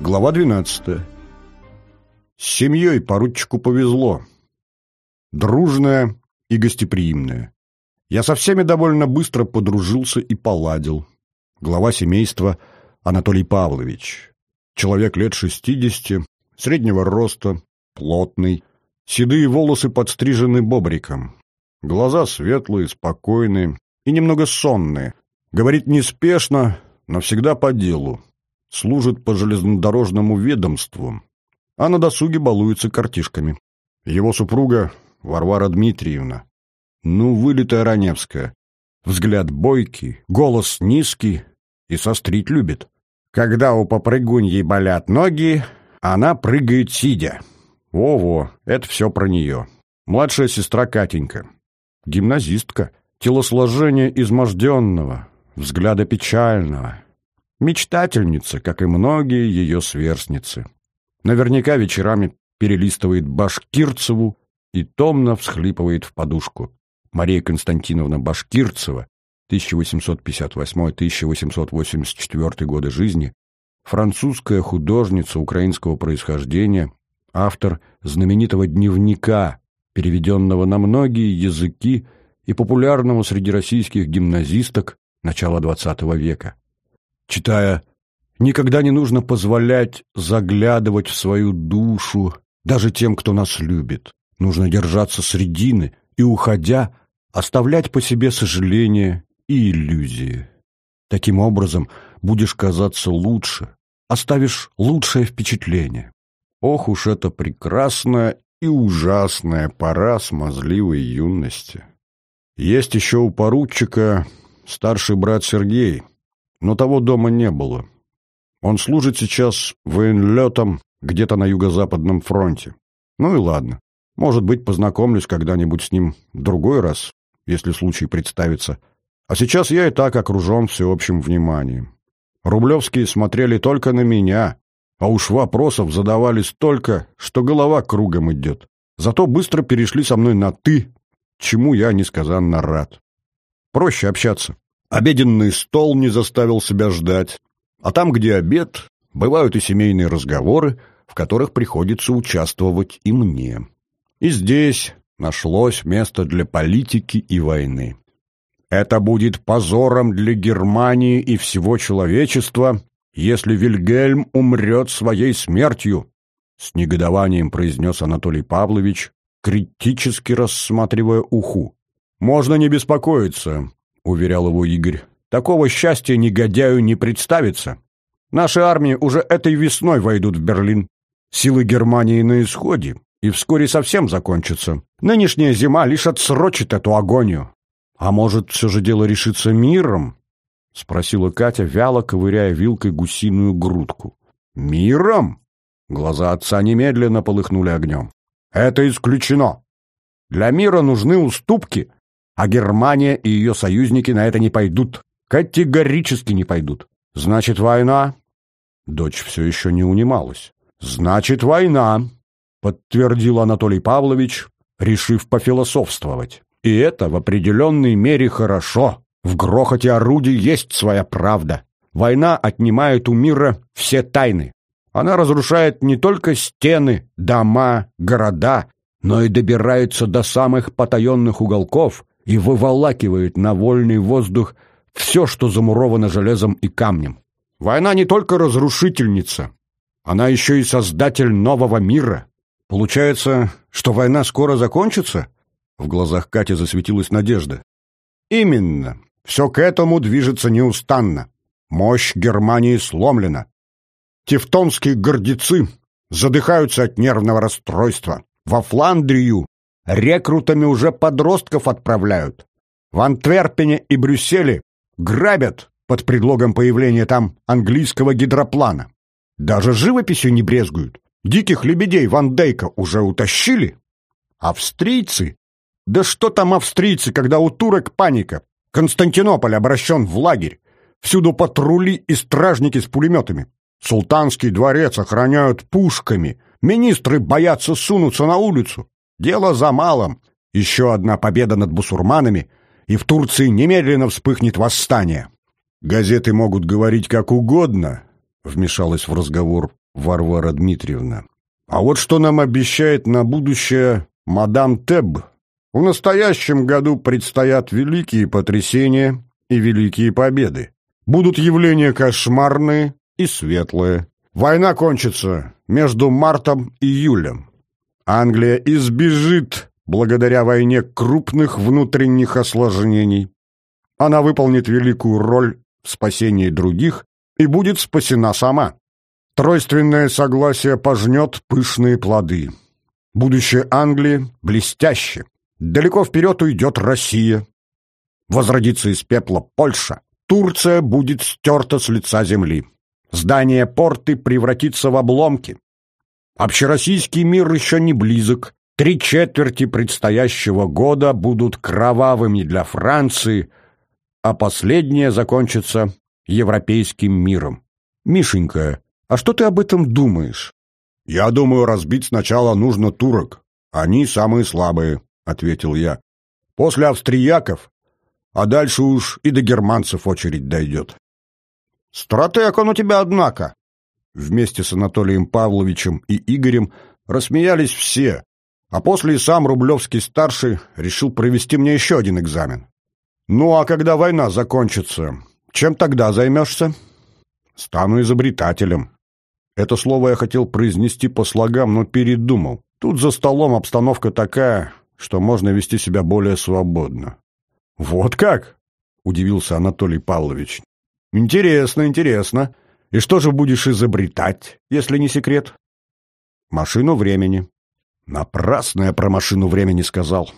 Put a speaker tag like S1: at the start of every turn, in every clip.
S1: Глава 12. С семьей поручику повезло. Дружная и гостеприимная. Я со всеми довольно быстро подружился и поладил. Глава семейства Анатолий Павлович. Человек лет шестидесяти, среднего роста, плотный. Седые волосы подстрижены бобриком. Глаза светлые, спокойные и немного сонные. Говорит неспешно, но всегда по делу. Служит по железнодорожному ведомству, а на досуге балуется картишками. Его супруга Варвара Дмитриевна. Ну, вылитая Раневская. Взгляд бойкий, голос низкий и сострить любит. Когда у попрыгуньи болят ноги, она прыгает сидя. Во-во, это все про нее. Младшая сестра Катенька. Гимназистка. Телосложение изможденного, взгляда печального. Мечтательница, как и многие ее сверстницы. Наверняка вечерами перелистывает Башкирцеву и томно всхлипывает в подушку. Мария Константиновна Башкирцева, 1858-1884 годы жизни, французская художница украинского происхождения, автор знаменитого дневника, переведенного на многие языки и популярного среди российских гимназисток начала XX века. Читая «Никогда не нужно позволять заглядывать в свою душу даже тем, кто нас любит. Нужно держаться средины и, уходя, оставлять по себе сожаления и иллюзии. Таким образом, будешь казаться лучше, оставишь лучшее впечатление. Ох уж это прекрасная и ужасная пора смазливой юности. Есть еще у поручика старший брат Сергей, но того дома не было. Он служит сейчас военлетом где-то на юго-западном фронте. Ну и ладно. Может быть, познакомлюсь когда-нибудь с ним другой раз, если случай представится. А сейчас я и так окружен всеобщим вниманием. Рублевские смотрели только на меня, а уж вопросов задавали столько, что голова кругом идет. Зато быстро перешли со мной на «ты», чему я несказанно рад. Проще общаться. Обеденный стол не заставил себя ждать. А там, где обед, бывают и семейные разговоры, в которых приходится участвовать и мне. И здесь нашлось место для политики и войны. Это будет позором для Германии и всего человечества, если Вильгельм умрет своей смертью, с негодованием произнес Анатолий Павлович, критически рассматривая уху. «Можно не беспокоиться», — уверял его Игорь. «Такого счастья негодяю не представится. Наши армии уже этой весной войдут в Берлин. Силы Германии на исходе, и вскоре совсем закончится. Нынешняя зима лишь отсрочит эту агонию. А может, все же дело решится миром? — спросила Катя, вяло ковыряя вилкой гусиную грудку. «Миром?» Глаза отца немедленно полыхнули огнем. «Это исключено. Для мира нужны уступки, а Германия и ее союзники на это не пойдут. Категорически не пойдут. Значит, война?» Дочь все еще не унималась. «Значит, война», подтвердил Анатолий Павлович, решив пофилософствовать. И это в определенной мере хорошо. В грохоте орудий есть своя правда. Война отнимает у мира все тайны. Она разрушает не только стены, дома, города, но и добирается до самых потаенных уголков и выволакивает на вольный воздух все, что замуровано железом и камнем. Война не только разрушительница, она еще и создатель нового мира. Получается, что война скоро закончится? В глазах Кати засветилась надежда. Именно. Все к этому движется неустанно. Мощь Германии сломлена. Тевтонские гордецы задыхаются от нервного расстройства. Во Фландрию рекрутами уже подростков отправляют. В Антверпене и Брюсселе грабят под предлогом появления там английского гидроплана. Даже живописью не брезгуют. Диких лебедей Ван Дейка уже утащили? Австрийцы? Да что там австрийцы, когда у турок паника? Константинополь обращен в лагерь. Всюду патрули и стражники с пулеметами. Султанский дворец охраняют пушками. Министры боятся сунуться на улицу. Дело за малым. Еще одна победа над бусурманами, и в Турции немедленно вспыхнет восстание. Газеты могут говорить как угодно, вмешалась в разговор Варвара Дмитриевна. А вот что нам обещает на будущее мадам Теб? В настоящем году предстоят великие потрясения и великие победы. Будут явления кошмарные и светлые. Война кончится между мартом и июлем. Англия избежит благодаря войне крупных внутренних осложнений. Она выполнит великую роль в спасении других и будет спасена сама. Тройственное согласие пожнет пышные плоды. Будущее Англии блестяще. Далеко вперед уйдет Россия. Возродится из пепла Польша. Турция будет стерта с лица земли. Здание порты превратится в обломки. Общероссийский мир еще не близок. Три четверти предстоящего года будут кровавыми для Франции, а последнее закончится европейским миром. Мишенька, а что ты об этом думаешь? Я думаю, разбить сначала нужно турок. Они самые слабые, ответил я. После австрияков, а дальше уж и до германцев очередь дойдет. Стратег он у тебя, однако. Вместе с Анатолием Павловичем и Игорем рассмеялись все, а после и сам Рублевский-старший решил провести мне еще один экзамен. «Ну а когда война закончится, чем тогда займешься?» «Стану изобретателем». Это слово я хотел произнести по слогам, но передумал. Тут за столом обстановка такая, что можно вести себя более свободно. «Вот как?» — удивился Анатолий Павлович. «Интересно, интересно. И что же будешь изобретать, если не секрет?» «Машину времени». Напрасно я про машину времени сказал.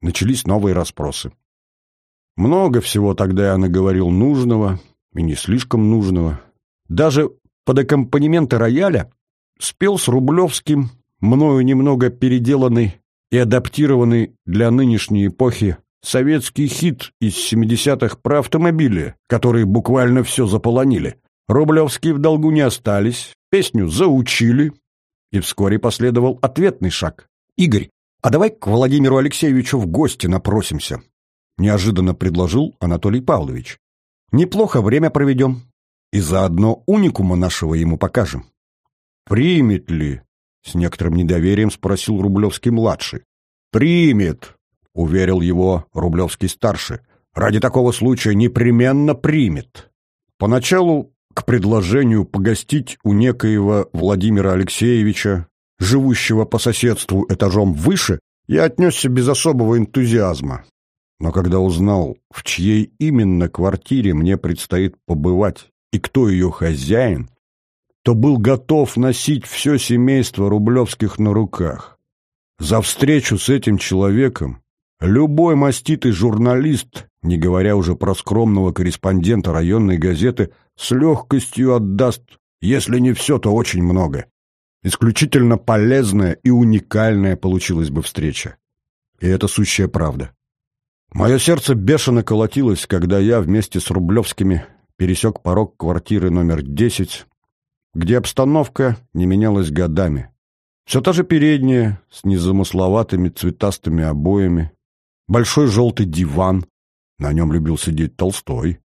S1: Начались новые расспросы. Много всего тогда я наговорил нужного и не слишком нужного. Даже под аккомпанементы рояля спел с Рублевским, мною немного переделанный и адаптированный для нынешней эпохи советский хит из 70-х про автомобили, которые буквально все заполонили. Рублевские в долгу не остались, песню заучили, и вскоре последовал ответный шаг. «Игорь, а давай к Владимиру Алексеевичу в гости напросимся», — неожиданно предложил Анатолий Павлович. «Неплохо время проведем. И заодно уникума нашего ему покажем». «Примет ли?» — с некоторым недоверием спросил Рублевский-младший. «Примет», — уверил его Рублевский-старший. «Ради такого случая непременно примет». Поначалу к предложению погостить у некоего Владимира Алексеевича, живущего по соседству этажом выше, я отнесся без особого энтузиазма. Но когда узнал, в чьей именно квартире мне предстоит побывать и кто ее хозяин, то был готов носить все семейство Рублевских на руках. За встречу с этим человеком любой маститый журналист, не говоря уже про скромного корреспондента районной газеты, с легкостью отдаст, если не все, то очень много. Исключительно полезная и уникальная получилась бы встреча. И это сущая правда. Мое сердце бешено колотилось, когда я вместе с Рублевскими пересек порог квартиры номер 10, где обстановка не менялась годами. Все та же передняя, с незамысловатыми цветастыми обоями, большой желтый диван, на нем любил сидеть Толстой.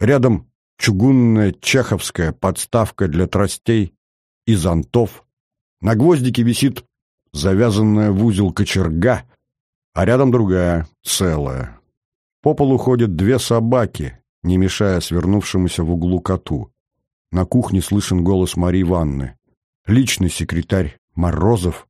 S1: Рядом чугунная чеховская подставка для тростей и зонтов. На гвоздике висит завязанная в узел кочерга, а рядом другая, целая. По полу ходят две собаки, не мешая свернувшемуся в углу коту. На кухне слышен голос Марии Ивановны. Личный секретарь Морозов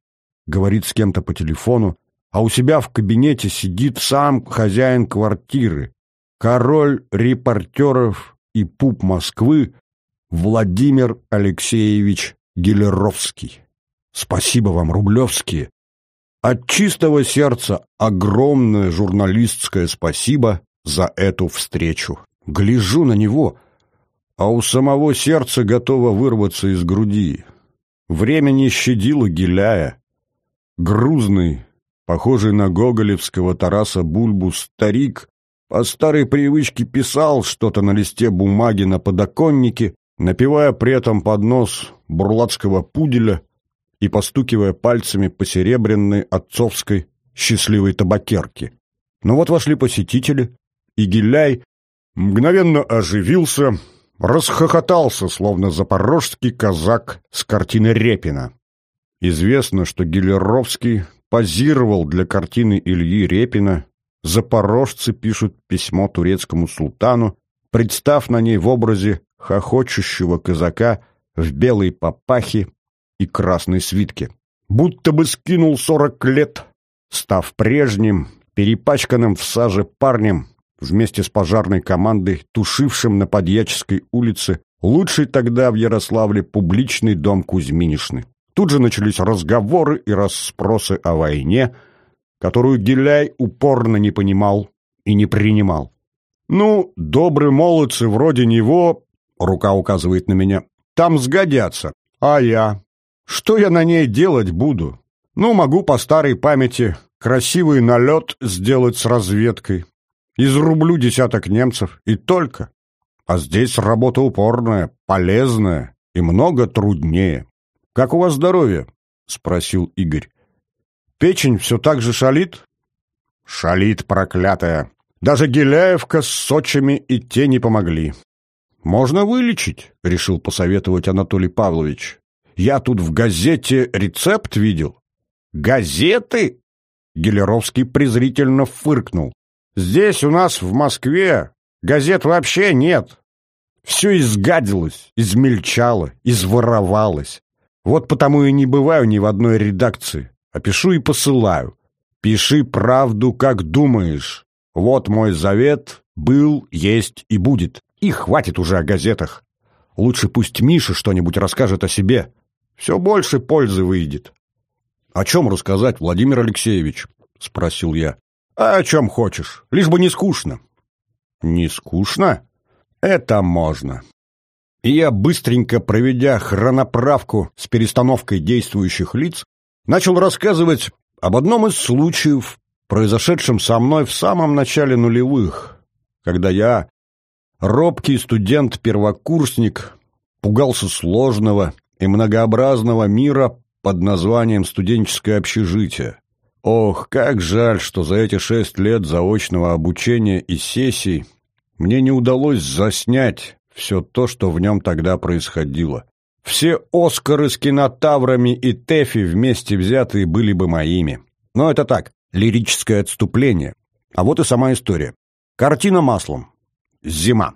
S1: говорит с кем-то по телефону, а у себя в кабинете сидит сам хозяин квартиры, король репортеров и пуп Москвы Владимир Алексеевич Гелеровский. Спасибо вам, Рублевские. От чистого сердца огромное журналистское спасибо за эту встречу. Гляжу на него, а у самого сердца готово вырваться из груди. Время не щадило Геляя. Грузный, похожий на гоголевского Тараса Бульбу старик по старой привычке писал что-то на листе бумаги на подоконнике, напевая при этом под нос бурлацкого пуделя и постукивая пальцами по серебряной отцовской счастливой табакерке. Но вот вошли посетители, и Гиляй мгновенно оживился, расхохотался, словно запорожский казак с картины Репина. Известно, что Гелеровский позировал для картины Ильи Репина, запорожцы пишут письмо турецкому султану, представ на ней в образе хохочущего казака в белой папахе и красной свитке. Будто бы скинул сорок лет, став прежним, перепачканным в саже парнем, вместе с пожарной командой, тушившим на Подьяческой улице лучший тогда в Ярославле публичный дом Кузьминишны. Тут же начались разговоры и расспросы о войне, которую Гиляй упорно не понимал и не принимал. «Ну, добрые молодцы вроде него», — рука указывает на меня, — «там сгодятся. А я? Что я на ней делать буду? Ну, могу по старой памяти красивый налет сделать с разведкой. Изрублю десяток немцев, и только. А здесь работа упорная, полезная и много труднее. «Как у вас здоровье?» — спросил Игорь. «Печень все так же шалит?» «Шалит, проклятая! Даже Геляевка с Сочами и те не помогли». «Можно вылечить», — решил посоветовать Анатолий Павлович. «Я тут в газете рецепт видел». «Газеты?» — Гелеровский презрительно фыркнул. «Здесь у нас в Москве газет вообще нет. Все изгадилось, измельчало, изворовалось. Вот потому и не бываю ни в одной редакции, а пишу и посылаю. Пиши правду, как думаешь. Вот мой завет был, есть и будет. И хватит уже о газетах. Лучше пусть Миша что-нибудь расскажет о себе. Все больше пользы выйдет. — О чем рассказать, Владимир Алексеевич? — спросил я. — А о чем хочешь, лишь бы не скучно. — Не скучно? Это можно и я, быстренько проведя хроноправку с перестановкой действующих лиц, начал рассказывать об одном из случаев, произошедшем со мной в самом начале нулевых, когда я, робкий студент-первокурсник, пугался сложного и многообразного мира под названием «студенческое общежитие». Ох, как жаль, что за эти шесть лет заочного обучения и сессий мне не удалось заснять все то, что в нем тогда происходило. Все Оскары с кинотаврами и Тэфи вместе взятые были бы моими. Но это так, лирическое отступление. А вот и сама история. Картина маслом. Зима.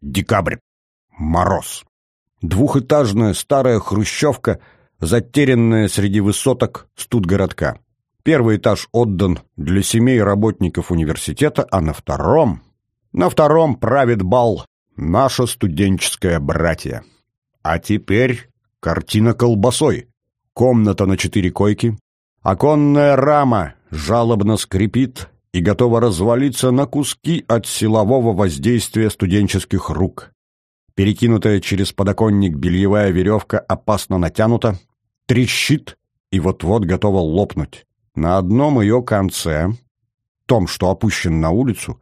S1: Декабрь. Мороз. Двухэтажная старая хрущевка, затерянная среди высоток студгородка. Первый этаж отдан для семей работников университета, а на втором... На втором правит бал наше студенческое братье. А теперь картина колбасой. Комната на четыре койки, оконная рама жалобно скрипит и готова развалиться на куски от силового воздействия студенческих рук. Перекинутая через подоконник бельевая веревка опасно натянута, трещит и вот-вот готова лопнуть. На одном ее конце, том, что опущен на улицу,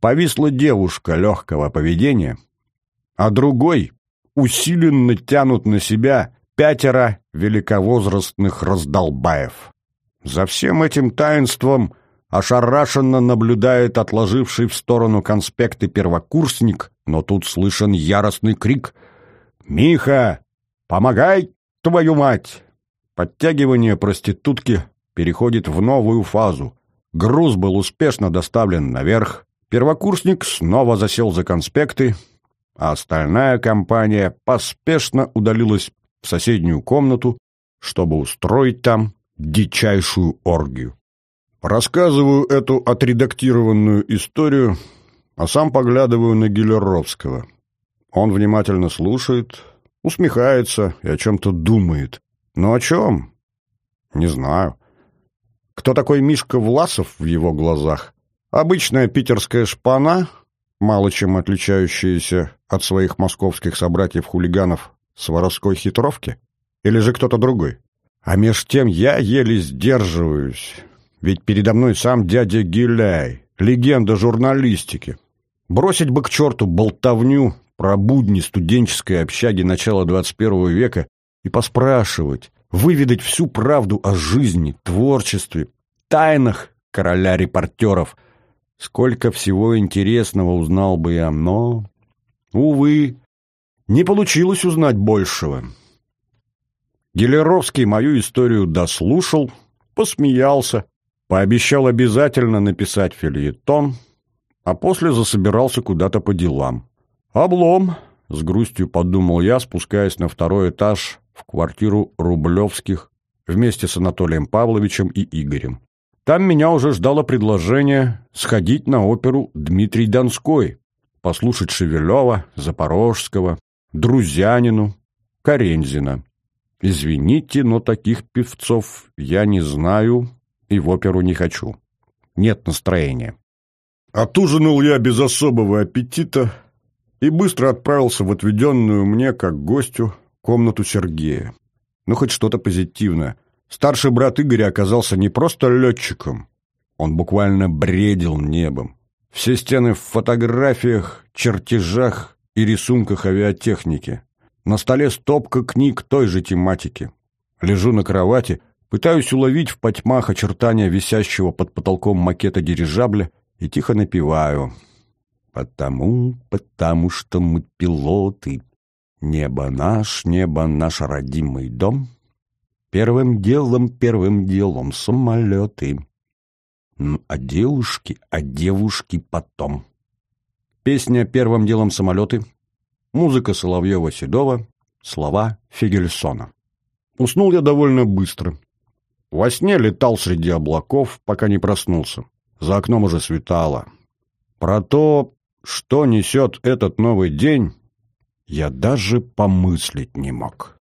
S1: повисла девушка легкого поведения, а другой усиленно тянут на себя пятеро великовозрастных раздолбаев. За всем этим таинством ошарашенно наблюдает отложивший в сторону конспекты первокурсник, но тут слышен яростный крик «Миха, помогай, твою мать!» Подтягивание проститутки переходит в новую фазу. Груз был успешно доставлен наверх, Первокурсник снова засел за конспекты, а остальная компания поспешно удалилась в соседнюю комнату, чтобы устроить там дичайшую оргию. Рассказываю эту отредактированную историю, а сам поглядываю на Гелеровского. Он внимательно слушает, усмехается и о чем-то думает. Но о чем? Не знаю. Кто такой Мишка Власов в его глазах? Обычная питерская шпана, мало чем отличающаяся от своих московских собратьев-хулиганов с воровской хитровки? Или же кто-то другой? А меж тем я еле сдерживаюсь, ведь передо мной сам дядя Гиляй, легенда журналистики. Бросить бы к черту болтовню про будни студенческой общаги начала 21 века и поспрашивать, выведать всю правду о жизни, творчестве, тайнах короля репортеров – Сколько всего интересного узнал бы я, но... Увы, не получилось узнать большего. Гелеровский мою историю дослушал, посмеялся, пообещал обязательно написать фильетон, а после засобирался куда-то по делам. «Облом», — с грустью подумал я, спускаясь на второй этаж в квартиру Рублевских вместе с Анатолием Павловичем и Игорем. Там меня уже ждало предложение сходить на оперу «Дмитрий Донской», послушать Шевелева, Запорожского, Друзянину, Карензина. Извините, но таких певцов я не знаю и в оперу не хочу. Нет настроения. Отужинал я без особого аппетита и быстро отправился в отведенную мне, как гостю, комнату Сергея. Ну, хоть что-то позитивное. Старший брат Игоря оказался не просто летчиком. Он буквально бредил небом. Все стены в фотографиях, чертежах и рисунках авиатехники. На столе стопка книг той же тематики. Лежу на кровати, пытаюсь уловить в потьмах очертания висящего под потолком макета дирижабля и тихо напеваю. «Потому, потому что мы пилоты. Небо наш, небо наш родимый дом. Первым делом, первым делом самолеты. А девушки, а девушки потом». Песня «Первым делом самолеты» Музыка Соловьева-Седова, слова Фигельсона. Уснул я довольно быстро. Во сне летал среди облаков, пока не проснулся. За окном уже светало. Про то, что несет этот новый день, я даже помыслить не мог.